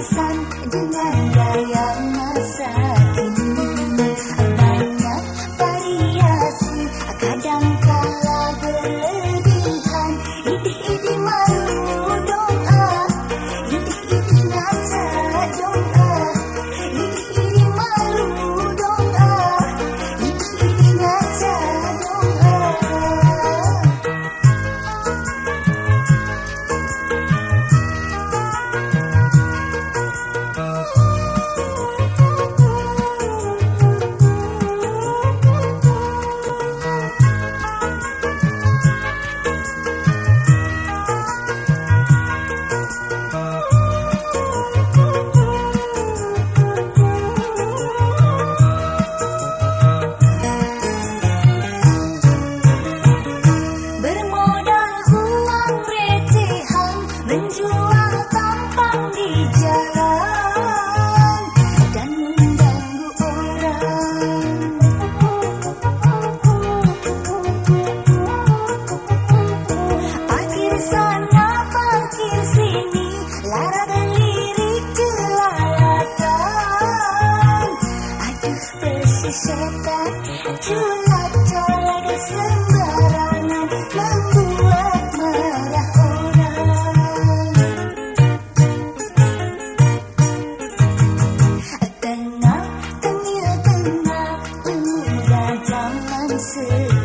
Insan dengan sesekat Culata laga sembarangan Membuat marah orang Tenang, tengil, tenang Mudah jalan sesuai